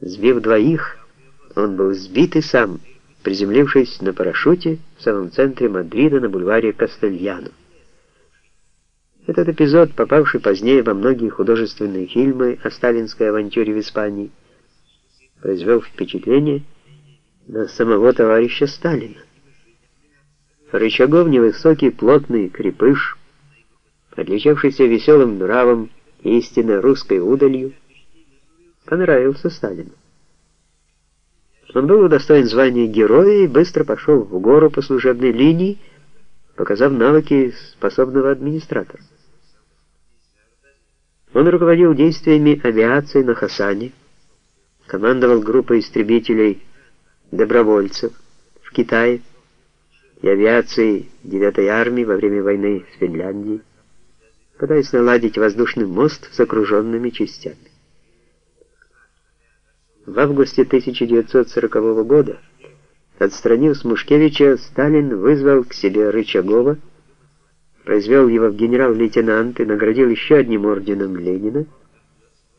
Сбив двоих, он был сбит и сам, приземлившись на парашюте в самом центре Мадрида на бульваре Кастельяно. Этот эпизод, попавший позднее во многие художественные фильмы о сталинской авантюре в Испании, произвел впечатление на самого товарища Сталина. Рычагов невысокий, плотный крепыш, отличавшийся веселым нравом и истинно русской удалью, понравился Сталину. Он был удостоен звания героя и быстро пошел в гору по служебной линии, показав навыки способного администратора. Он руководил действиями авиации на Хасане, командовал группой истребителей добровольцев в Китае и авиацией 9-й армии во время войны с Финляндией, пытаясь наладить воздушный мост с окруженными частями. В августе 1940 года, отстранив Смушкевича, Сталин вызвал к себе Рычагова, произвел его в генерал-лейтенанты, наградил еще одним орденом Ленина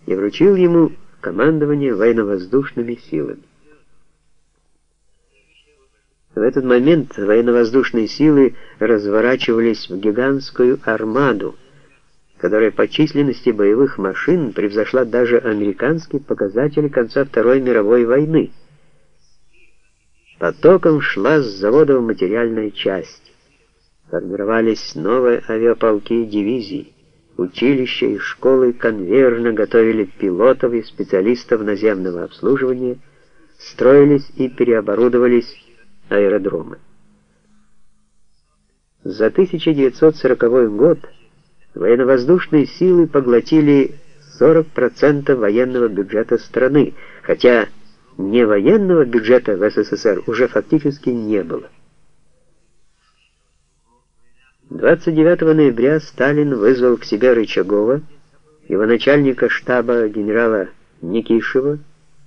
и вручил ему командование военно-воздушными силами. В этот момент военно-воздушные силы разворачивались в гигантскую армаду, которая по численности боевых машин превзошла даже американские показатели конца Второй мировой войны. Потоком шла с заводов материальная часть. Формировались новые авиаполки и дивизии. Училища и школы конвейерно готовили пилотов и специалистов наземного обслуживания, строились и переоборудовались аэродромы. За 1940 год военно-воздушные силы поглотили 40% военного бюджета страны, хотя не военного бюджета в СССР уже фактически не было. 29 ноября Сталин вызвал к себе Рычагова, его начальника штаба генерала Никишева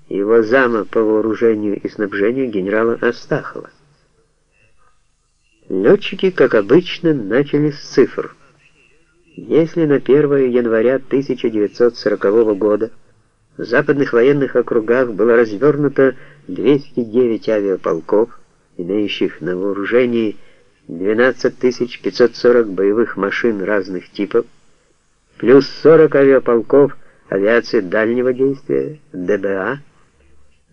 его зама по вооружению и снабжению генерала Астахова. Летчики, как обычно, начали с цифр – если на 1 января 1940 года в западных военных округах было развернуто 209 авиаполков, имеющих на вооружении 12 540 боевых машин разных типов, плюс 40 авиаполков авиации дальнего действия, ДБА,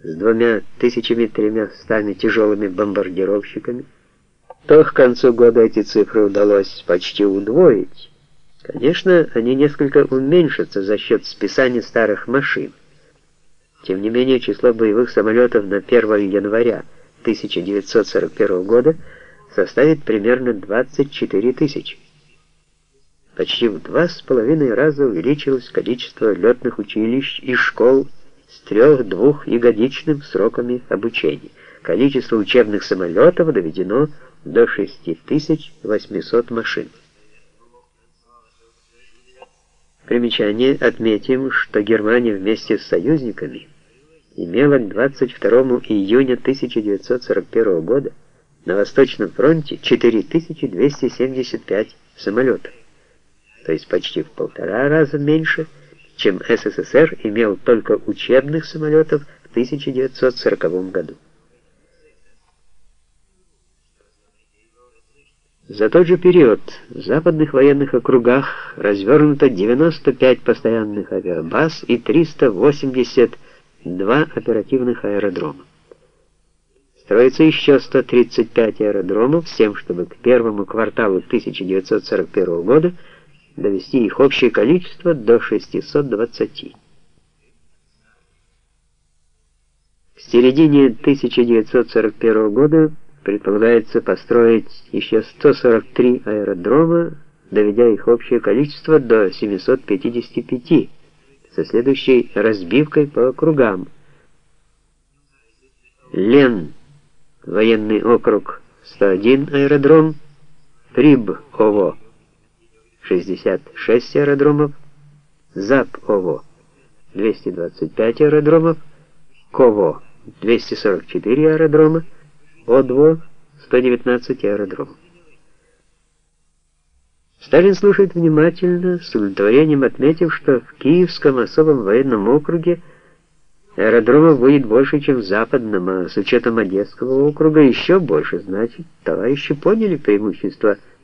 с двумя тысячами тремястами тяжелыми бомбардировщиками, то к концу года эти цифры удалось почти удвоить, Конечно, они несколько уменьшатся за счет списания старых машин. Тем не менее, число боевых самолетов на 1 января 1941 года составит примерно 24 тысячи. Почти в два с половиной раза увеличилось количество летных училищ и школ с трех-двухягодичным сроками обучения. Количество учебных самолетов доведено до 6800 машин. Примечание. Отметим, что Германия вместе с союзниками имела к 22 июня 1941 года на Восточном фронте 4275 самолетов, то есть почти в полтора раза меньше, чем СССР имел только учебных самолетов в 1940 году. За тот же период в западных военных округах развернуто 95 постоянных авиабаз и 382 оперативных аэродрома. Строится еще 135 аэродромов с тем, чтобы к первому кварталу 1941 года довести их общее количество до 620. В середине 1941 года предполагается построить еще 143 аэродрома, доведя их общее количество до 755, со следующей разбивкой по округам. Лен, военный округ, 101 аэродром, Приб-ОВО, 66 аэродромов, ЗАП-ОВО, 225 аэродромов, КОВО, 244 аэродрома, о2 119 аэродром. Сталин слушает внимательно, с удовлетворением отметив, что в Киевском особом военном округе Аэродромов будет больше, чем в Западном, а с учетом Одесского округа еще больше, значит, товарищи поняли преимущество